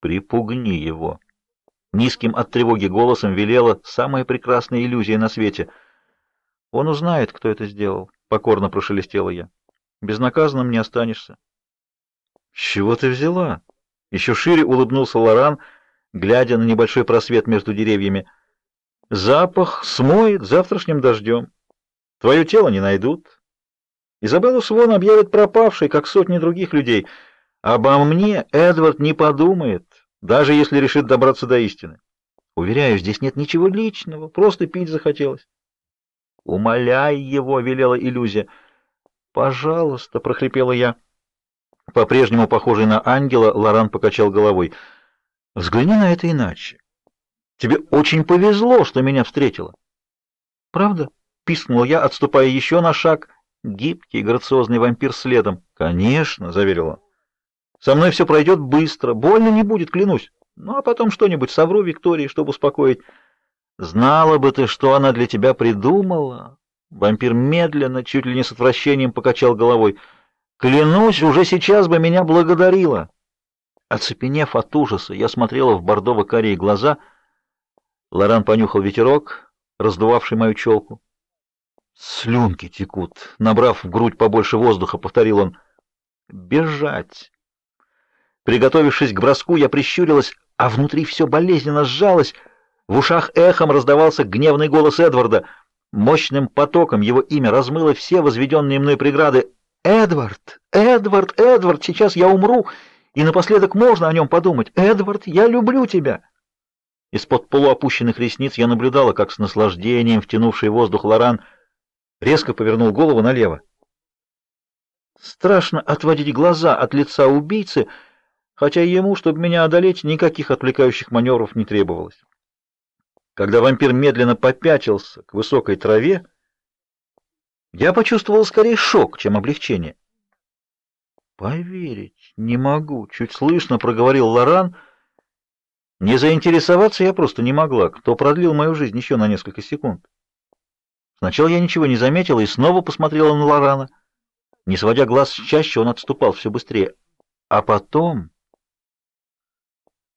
Припугни его. Низким от тревоги голосом велела самая прекрасная иллюзия на свете. Он узнает, кто это сделал, покорно прошелестела я. Безнаказанным не останешься. С чего ты взяла? Еще шире улыбнулся Лоран, глядя на небольшой просвет между деревьями. Запах смоет завтрашним дождем. Твое тело не найдут. Изабеллу Свон объявят пропавшей, как сотни других людей. Обо мне Эдвард не подумает, даже если решит добраться до истины. Уверяю, здесь нет ничего личного, просто пить захотелось. Умоляй его, велела иллюзия. Пожалуйста, прохрипела я. По-прежнему похожий на ангела, Лоран покачал головой. Взгляни на это иначе. Тебе очень повезло, что меня встретила. Правда? пискнул я, отступая еще на шаг. Гибкий, грациозный вампир следом. Конечно, заверила. Со мной все пройдет быстро, больно не будет, клянусь. Ну а потом что-нибудь совру Виктории, чтобы успокоить. Знала бы ты, что она для тебя придумала. Вампир медленно, чуть ли не с отвращением покачал головой. Клянусь, уже сейчас бы меня благодарила. Оцепенев от ужаса, я смотрела в бордово-карие глаза. Лоран понюхал ветерок, раздувавший мою челку. Слюнки текут. Набрав в грудь побольше воздуха, повторил он: "Бежать". Приготовившись к броску, я прищурилась, а внутри все болезненно сжалось. В ушах эхом раздавался гневный голос Эдварда. Мощным потоком его имя размыло все возведенные мной преграды. Эдвард, Эдвард, Эдвард, сейчас я умру, и напоследок можно о нем подумать. Эдвард, я люблю тебя. Из-под полуопущенных ресниц я наблюдала, как с наслаждением втянувший воздух Лоран резко повернул голову налево. Страшно отводить глаза от лица убийцы, хотя ему, чтобы меня одолеть, никаких отвлекающих маневров не требовалось. Когда вампир медленно попятился к высокой траве, я почувствовал скорее шок, чем облегчение. Поверить не могу, чуть слышно проговорил Лоран. Не заинтересоваться я просто не могла, кто продлил мою жизнь еще на несколько секунд. Сначала я ничего не заметила и снова посмотрела на Лорана. Не сводя глаз чаще, он отступал все быстрее. А потом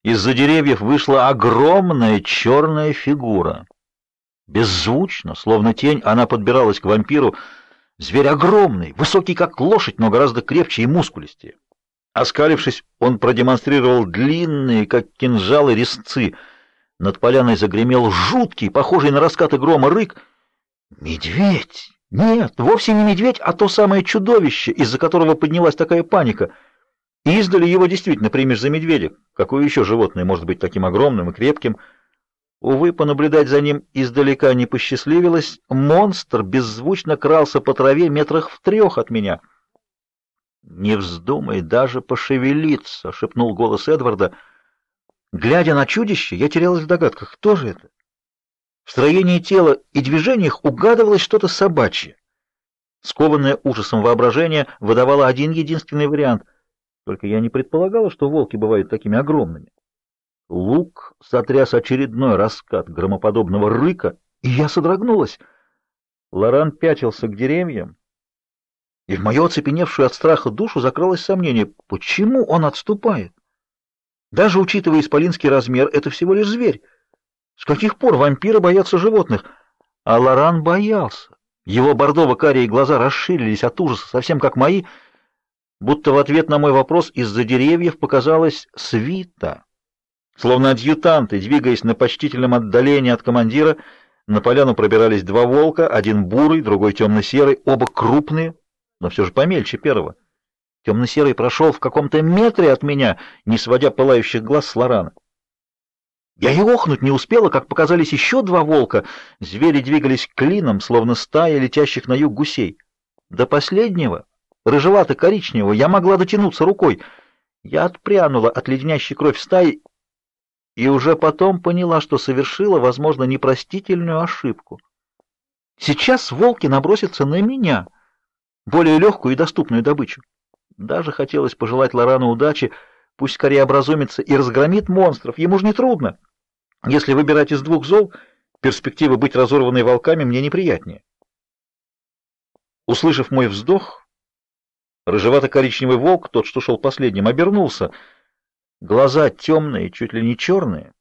из-за деревьев вышла огромная черная фигура. Беззвучно, словно тень, она подбиралась к вампиру. Зверь огромный, высокий как лошадь, но гораздо крепче и мускулистее. Оскалившись, он продемонстрировал длинные, как кинжалы, резцы. Над поляной загремел жуткий, похожий на раскаты грома рык. Медведь! Нет, вовсе не медведь, а то самое чудовище, из-за которого поднялась такая паника — Издали его действительно примешь за медведя. Какое еще животное может быть таким огромным и крепким? Увы, понаблюдать за ним издалека не посчастливилось. Монстр беззвучно крался по траве метрах в трех от меня. «Не вздумай даже пошевелиться!» — шепнул голос Эдварда. Глядя на чудище, я терялась в догадках. Кто же это? В строении тела и движениях угадывалось что-то собачье. Скованное ужасом воображение выдавало один единственный вариант — только я не предполагала, что волки бывают такими огромными. Лук сотряс очередной раскат громоподобного рыка, и я содрогнулась. Лоран пятился к деревьям, и в мою оцепеневшую от страха душу закралось сомнение, почему он отступает? Даже учитывая исполинский размер, это всего лишь зверь. С каких пор вампиры боятся животных? А Лоран боялся. Его бордово-карие глаза расширились от ужаса, совсем как мои — будто в ответ на мой вопрос из-за деревьев показалась свита. Словно адъютанты, двигаясь на почтительном отдалении от командира, на поляну пробирались два волка, один бурый, другой темно-серый, оба крупные, но все же помельче первого. Темно-серый прошел в каком-то метре от меня, не сводя пылающих глаз с Лорана. Я и охнуть не успела, как показались еще два волка. Звери двигались клином, словно стая летящих на юг гусей. До последнего рыжевато-коричневого, я могла дотянуться рукой. Я отпрянула от леденящей кровь стаи и уже потом поняла, что совершила, возможно, непростительную ошибку. Сейчас волки набросятся на меня, более легкую и доступную добычу. Даже хотелось пожелать Лорану удачи, пусть скорее образумится и разгромит монстров, ему же не трудно. Если выбирать из двух зол, перспектива быть разорванной волками мне неприятнее. Услышав мой вздох, Рыжевато-коричневый волк, тот, что шел последним, обернулся. Глаза темные, чуть ли не черные,